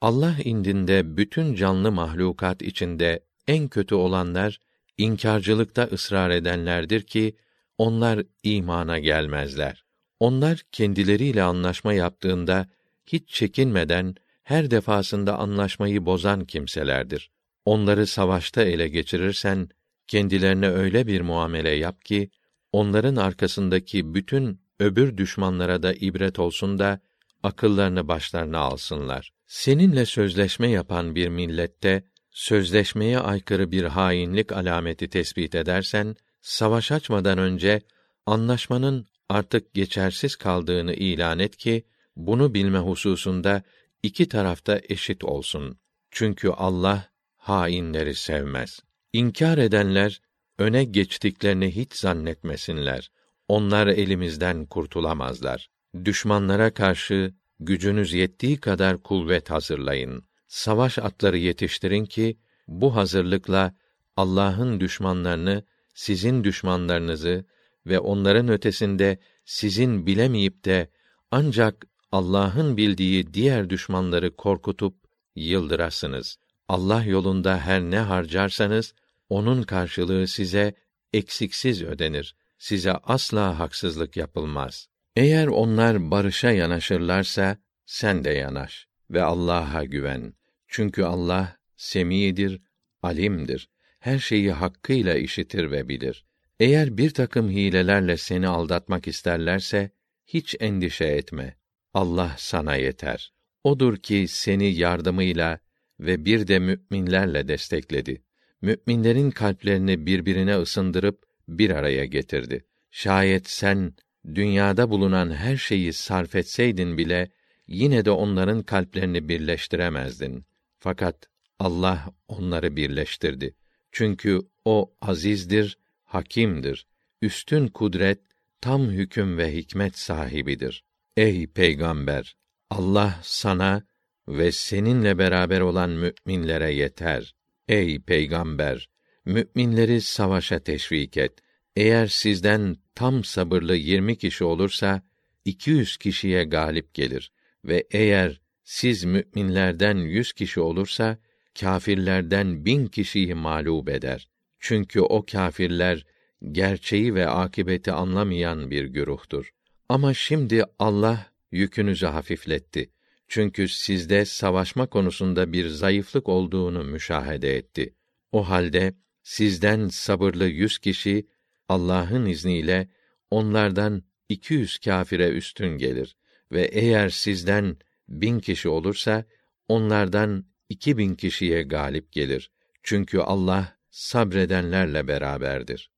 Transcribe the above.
Allah indinde bütün canlı mahlukat içinde en kötü olanlar inkarcılıkta ısrar edenlerdir ki onlar imana gelmezler. Onlar kendileriyle anlaşma yaptığında hiç çekinmeden her defasında anlaşmayı bozan kimselerdir. Onları savaşta ele geçirirsen kendilerine öyle bir muamele yap ki onların arkasındaki bütün öbür düşmanlara da ibret olsun da akıllarını başlarına alsınlar. Seninle sözleşme yapan bir millette sözleşmeye aykırı bir hainlik alameti tespit edersen savaş açmadan önce anlaşmanın artık geçersiz kaldığını ilan et ki bunu bilme hususunda iki tarafta eşit olsun. Çünkü Allah hainleri sevmez. İnkar edenler öne geçtiklerini hiç zannetmesinler. Onlar elimizden kurtulamazlar. Düşmanlara karşı gücünüz yettiği kadar kuvvet hazırlayın. Savaş atları yetiştirin ki bu hazırlıkla Allah'ın düşmanlarını, sizin düşmanlarınızı ve onların ötesinde sizin bilemeyip de ancak Allah'ın bildiği diğer düşmanları korkutup yıldırasınız. Allah yolunda her ne harcarsanız onun karşılığı size eksiksiz ödenir. Size asla haksızlık yapılmaz. Eğer onlar barışa yanaşırlarsa sen de yanaş ve Allah'a güven. Çünkü Allah semidir, alimdir. Her şeyi hakkıyla işitir ve bilir. Eğer bir takım hilelerle seni aldatmak isterlerse hiç endişe etme. Allah sana yeter. Odur ki seni yardımıyla ve bir de müminlerle destekledi. Müminlerin kalplerini birbirine ısındırıp bir araya getirdi. Şayet sen dünyada bulunan her şeyi sarf etseydin bile yine de onların kalplerini birleştiremezdin. Fakat Allah onları birleştirdi. Çünkü o azizdir, hakimdir. Üstün kudret, tam hüküm ve hikmet sahibidir. Ey peygamber, Allah sana ve seninle beraber olan müminlere yeter. Ey peygamber, müminleri savaşa teşvik et. Eğer sizden tam sabırlı yirmi kişi olursa, iki yüz kişiye galip gelir ve eğer siz müminlerden yüz kişi olursa, kâfirlerden bin kişiyi mağlup eder. Çünkü o kâfirler, gerçeği ve akibeti anlamayan bir güruhtur. Ama şimdi Allah yükünüzü hafifletti. Çünkü sizde savaşma konusunda bir zayıflık olduğunu müşahede etti. O halde sizden sabırlı yüz kişi Allah'ın izniyle onlardan iki yüz kâfire üstün gelir ve eğer sizden bin kişi olursa onlardan iki bin kişiye galip gelir. Çünkü Allah sabredenlerle beraberdir.